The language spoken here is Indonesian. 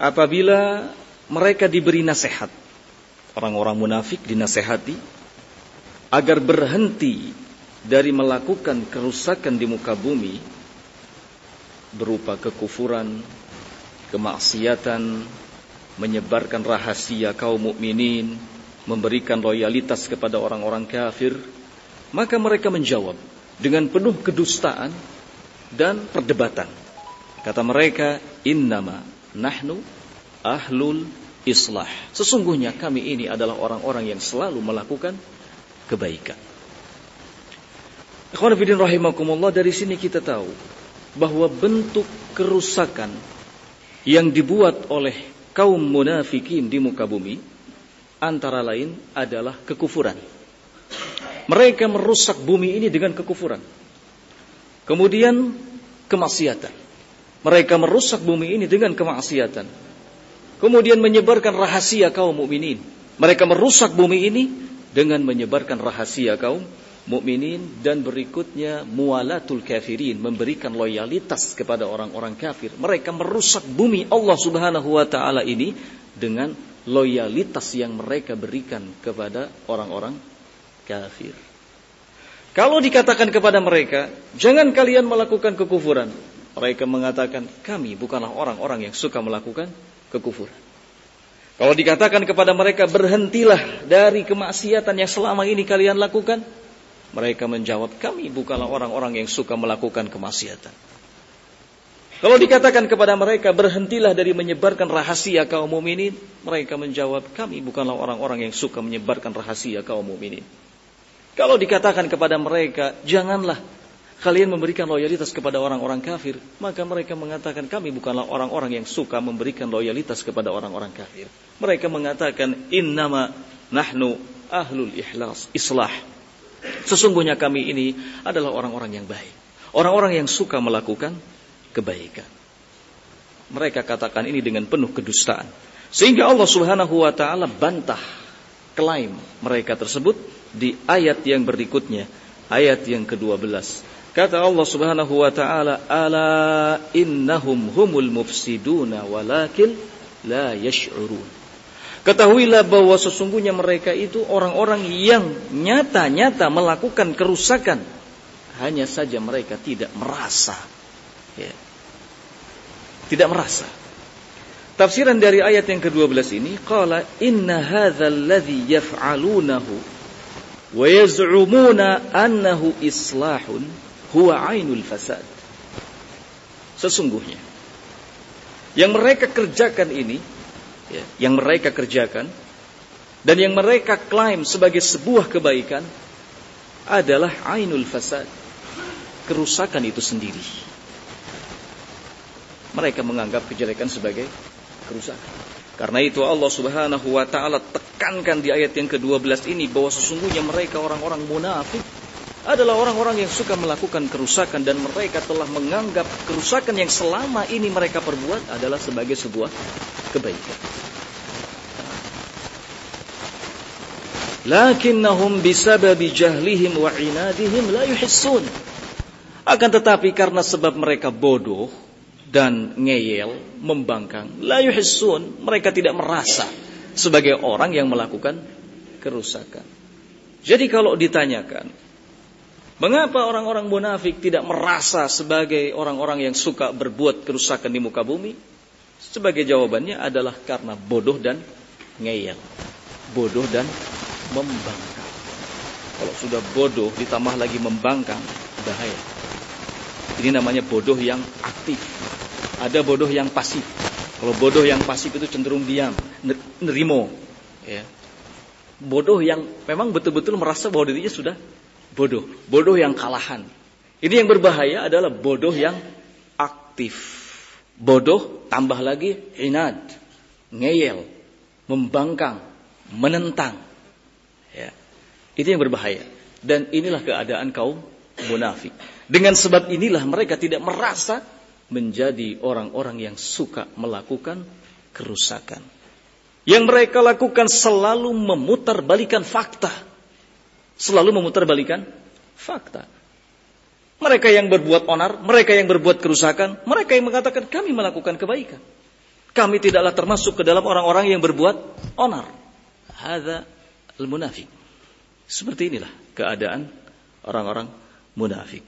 apabila mereka diberi nasihat. Orang-orang munafik dinasehati agar berhenti dari melakukan kerusakan di muka bumi berupa kekufuran, kemaksiatan, menyebarkan rahasia kaum mukminin, memberikan loyalitas kepada orang-orang kafir, maka mereka menjawab dengan penuh kedustaan dan perdebatan. Kata mereka, "Innama nahnu ahlul islah." Sesungguhnya kami ini adalah orang-orang yang selalu melakukan kebaikan. Ikhwan rahimakumullah dari sini kita tahu bahwa bentuk kerusakan yang dibuat oleh kaum munafikin di muka bumi antara lain adalah kekufuran. Mereka merusak bumi ini dengan kekufuran. Kemudian kemaksiatan. Mereka merusak bumi ini dengan kemaksiatan. Kemudian menyebarkan rahasia kaum mukminin. Mereka merusak bumi ini dengan menyebarkan rahasia kaum mukminin dan berikutnya mualatul kafirin memberikan loyalitas kepada orang-orang kafir. Mereka merusak bumi Allah Subhanahu wa taala ini dengan loyalitas yang mereka berikan kepada orang-orang kafir. Kalau dikatakan kepada mereka, jangan kalian melakukan kekufuran. Mereka mengatakan, kami bukanlah orang-orang yang suka melakukan kekufuran. Kalau dikatakan kepada mereka, berhentilah dari kemaksiatan yang selama ini kalian lakukan. Mereka menjawab, kami bukanlah orang-orang yang suka melakukan kemaksiatan. Kalau dikatakan kepada mereka, berhentilah dari menyebarkan rahasia kaum mukminin, mereka menjawab, kami bukanlah orang-orang yang suka menyebarkan rahasia kaum mukminin. Kalau dikatakan kepada mereka, janganlah kalian memberikan loyalitas kepada orang-orang kafir, maka mereka mengatakan kami bukanlah orang-orang yang suka memberikan loyalitas kepada orang-orang kafir. Mereka mengatakan innama nahnu ahlul ikhlas, islah. Sesungguhnya kami ini adalah orang-orang yang baik. Orang-orang yang suka melakukan kebaikan. Mereka katakan ini dengan penuh kedustaan. Sehingga Allah subhanahu wa ta'ala bantah klaim mereka tersebut di ayat yang berikutnya. Ayat yang ke-12. Kata Allah subhanahu wa ta'ala, Ala innahum humul mufsiduna walakin la yash'urun. Ketahuilah bahwa sesungguhnya mereka itu orang-orang yang nyata-nyata melakukan kerusakan. Hanya saja mereka tidak merasa. Ya. Tidak merasa. Tafsiran dari ayat yang ke-12 ini, Qala inna hadzal ladzi yaf'alunahu wa yaz'umuna annahu islahun huwa ainul fasad. Sesungguhnya yang mereka kerjakan ini ya, yang mereka kerjakan dan yang mereka klaim sebagai sebuah kebaikan adalah ainul fasad, kerusakan itu sendiri. Mereka menganggap kejelekan sebagai kerusakan. Karena itu Allah Subhanahu wa taala tekankan di ayat yang ke-12 ini bahwa sesungguhnya mereka orang-orang munafik adalah orang-orang yang suka melakukan kerusakan dan mereka telah menganggap kerusakan yang selama ini mereka perbuat adalah sebagai sebuah kebaikan. Lakinnahum bisababi jahlihim wa inadihim la yuhissun. Akan tetapi karena sebab mereka bodoh dan ngeyel, membangkang, la yuhissun, mereka tidak merasa sebagai orang yang melakukan kerusakan. Jadi kalau ditanyakan, Mengapa orang-orang munafik tidak merasa sebagai orang-orang yang suka berbuat kerusakan di muka bumi? Sebagai jawabannya adalah karena bodoh dan ngeyel. Bodoh dan membangkang. Kalau sudah bodoh ditambah lagi membangkang, bahaya. Ini namanya bodoh yang aktif. Ada bodoh yang pasif. Kalau bodoh yang pasif itu cenderung diam, nerimo. Ya. Bodoh yang memang betul-betul merasa bahwa dirinya sudah bodoh, bodoh yang kalahan. Ini yang berbahaya adalah bodoh yang aktif. Bodoh tambah lagi inad, ngeyel, membangkang, menentang. Ya. Itu yang berbahaya. Dan inilah keadaan kaum munafik. Dengan sebab inilah mereka tidak merasa menjadi orang-orang yang suka melakukan kerusakan. Yang mereka lakukan selalu memutarbalikan fakta selalu memutarbalikan fakta. Mereka yang berbuat onar, mereka yang berbuat kerusakan, mereka yang mengatakan kami melakukan kebaikan. Kami tidaklah termasuk ke dalam orang-orang yang berbuat onar. Hada al-munafik. Seperti inilah keadaan orang-orang munafik.